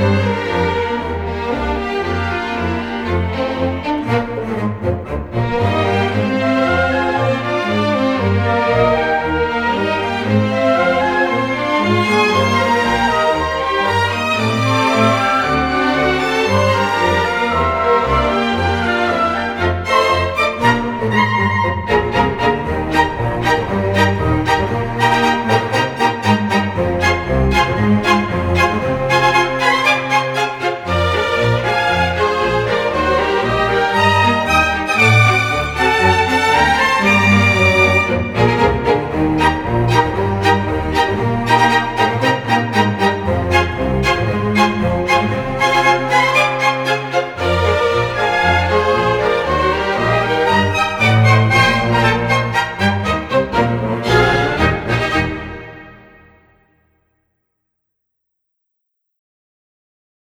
Música